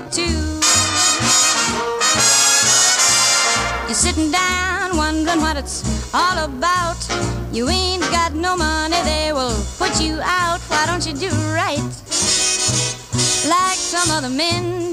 wanted to. You're sitting down wondering what it's all about. You ain't got no money, they will put you out. Why don't you do right like some other men?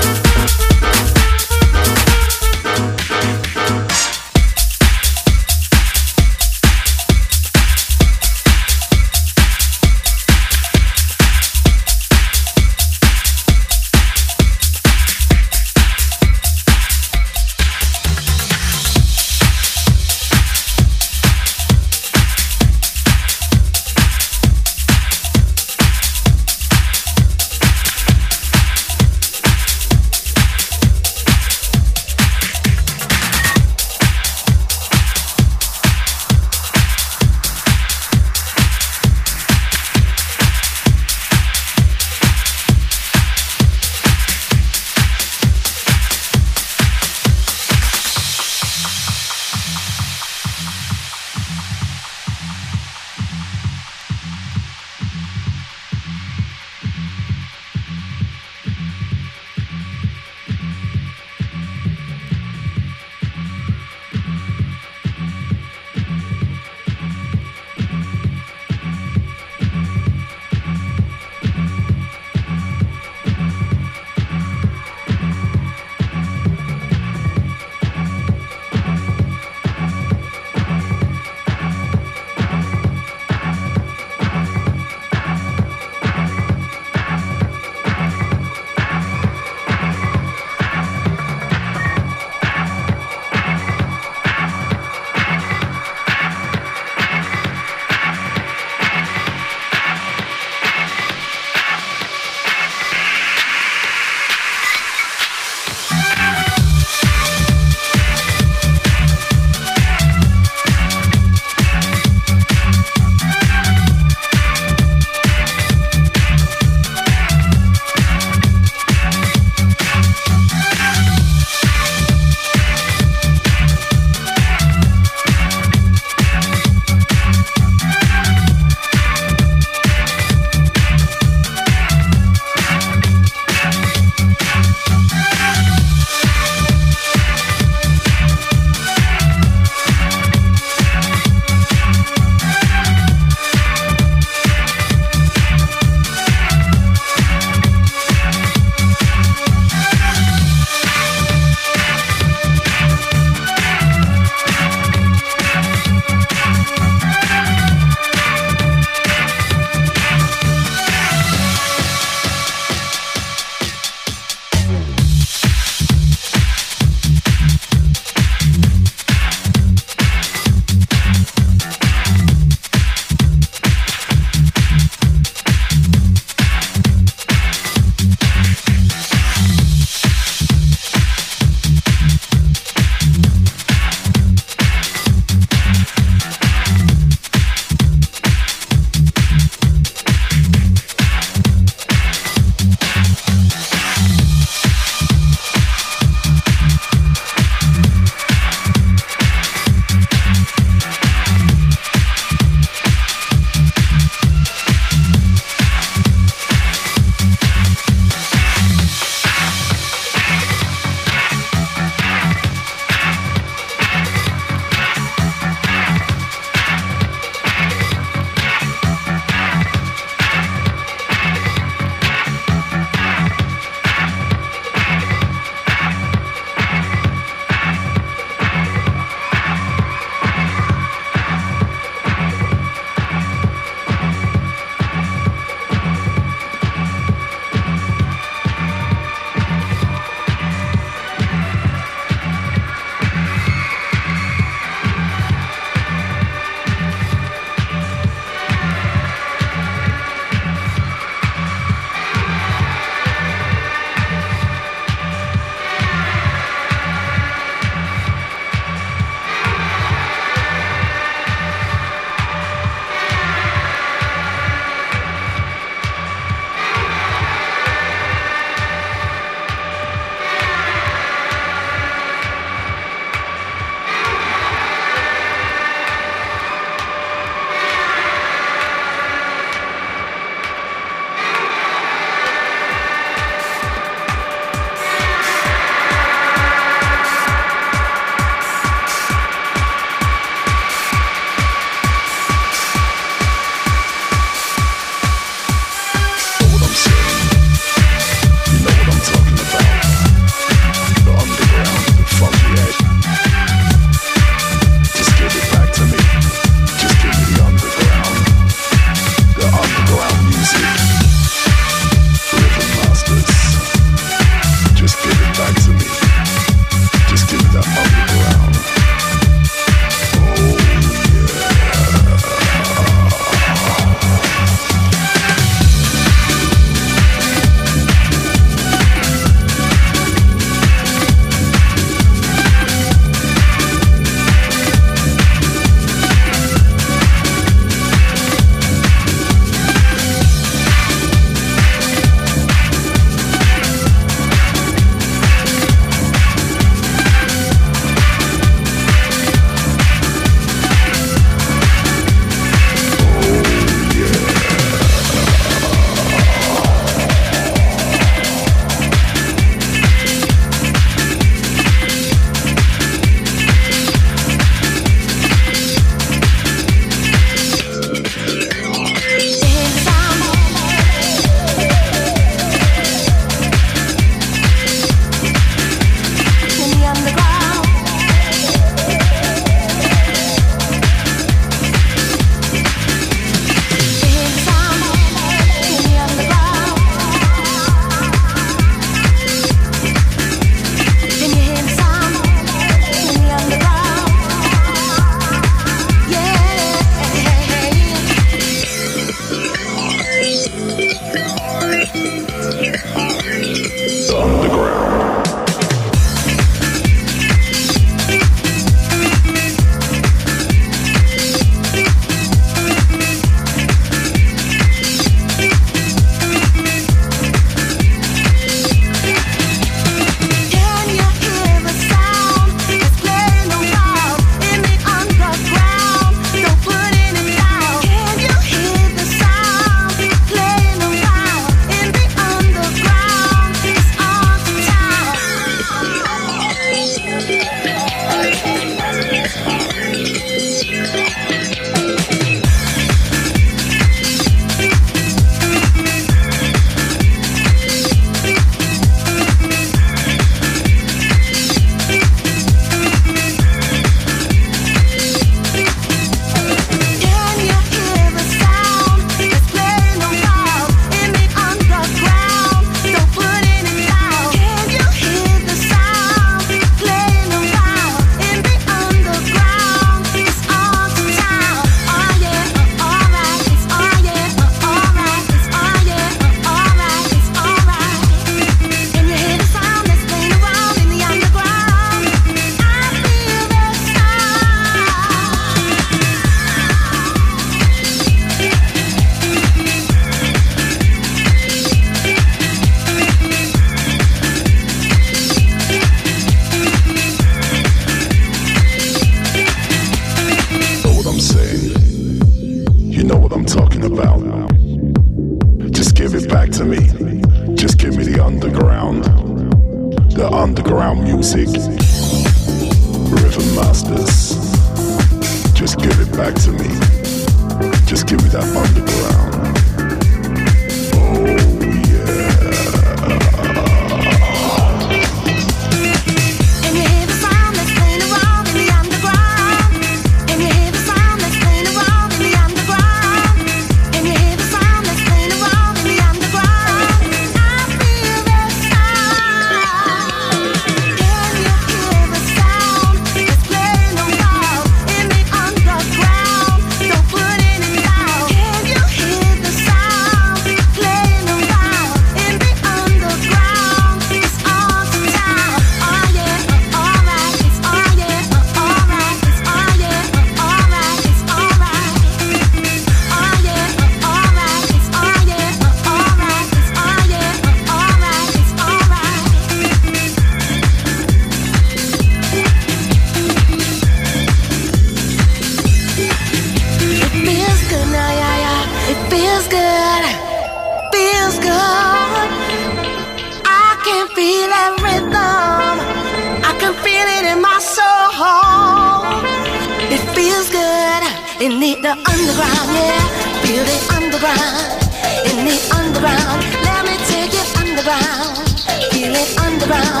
The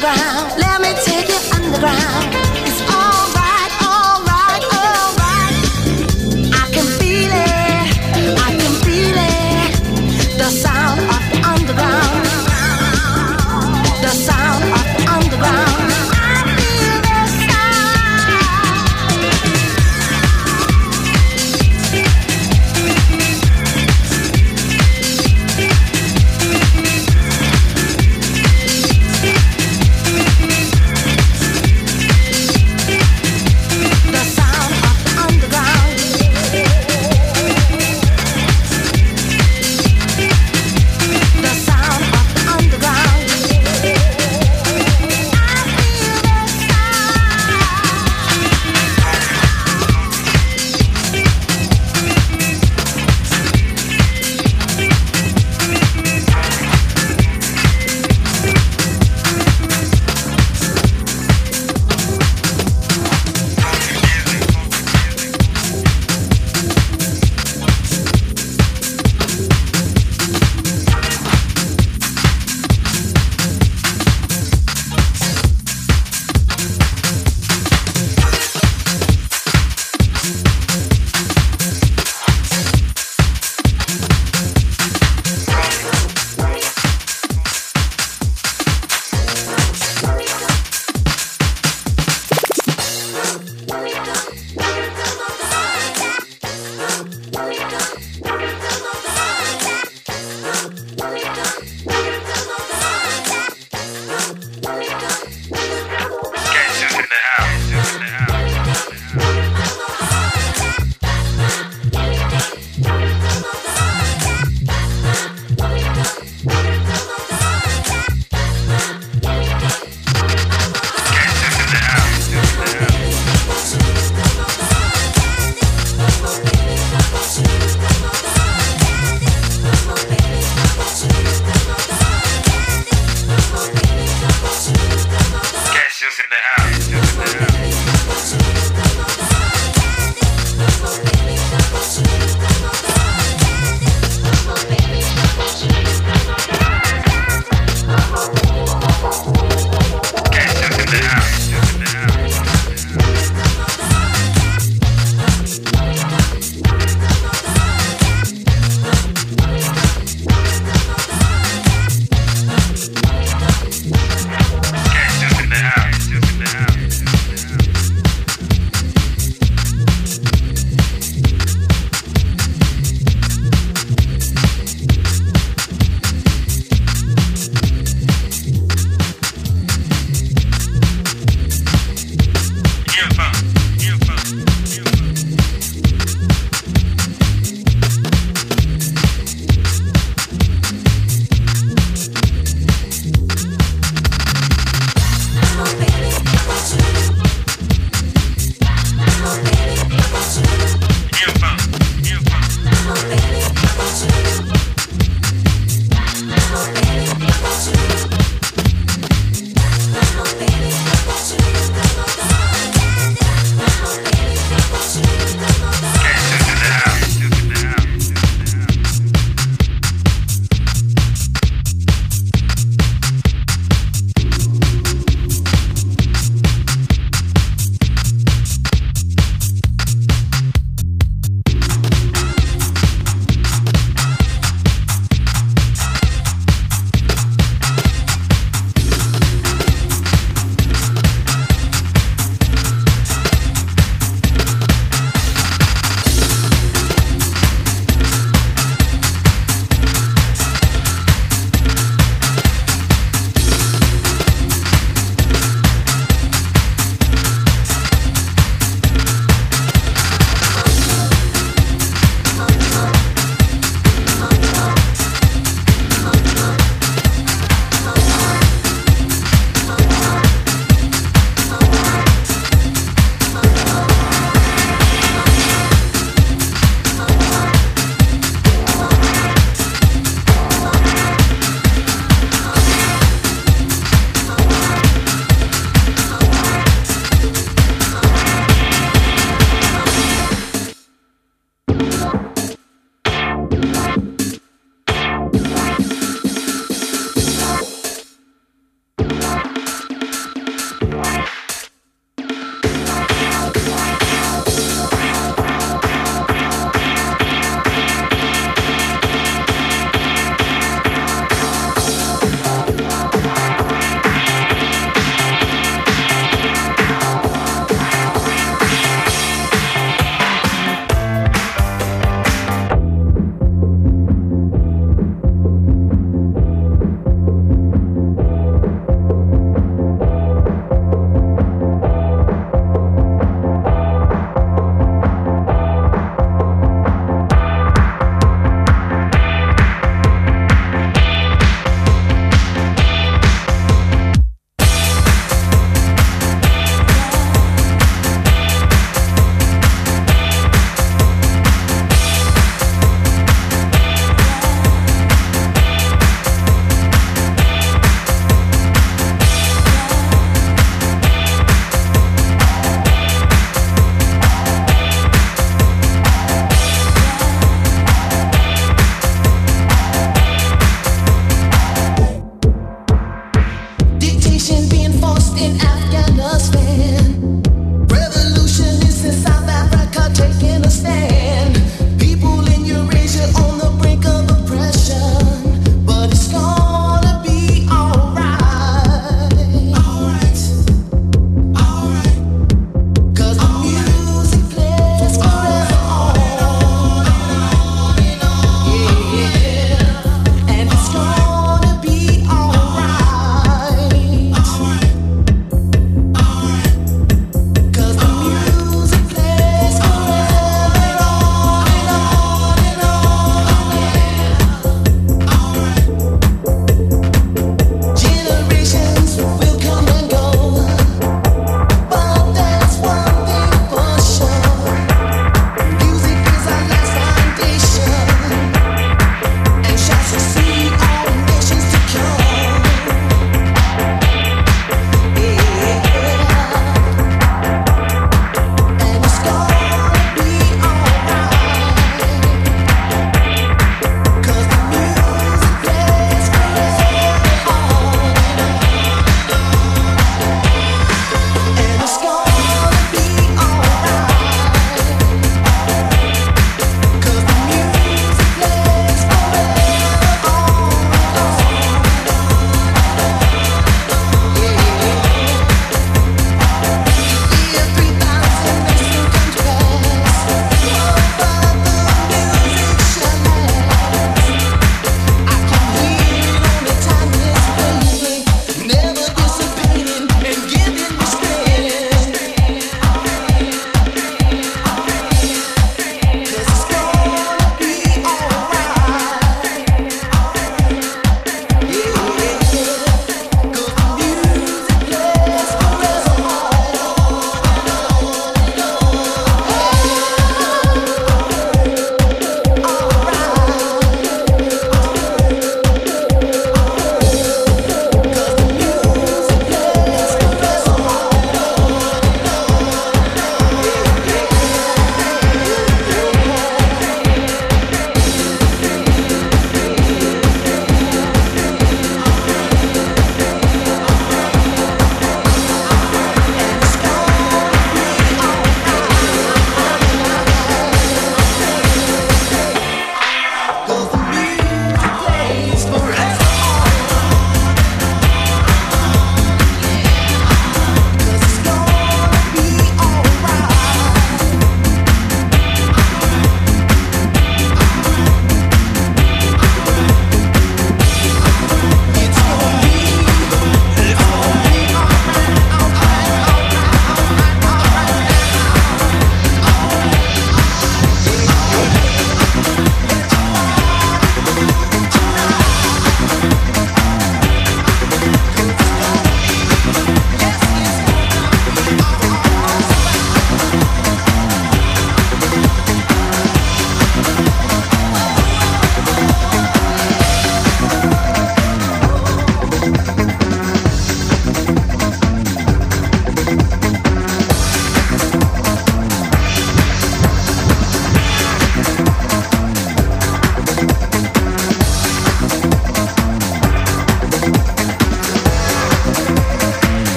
sound